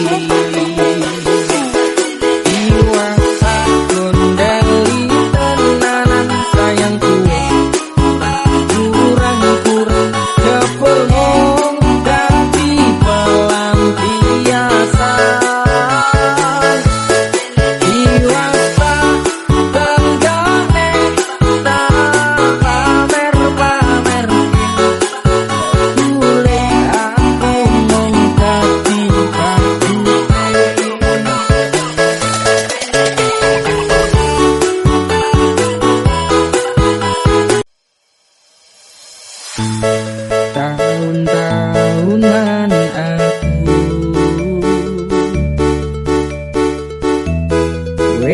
Tahun-tahunan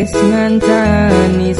Wes ngancani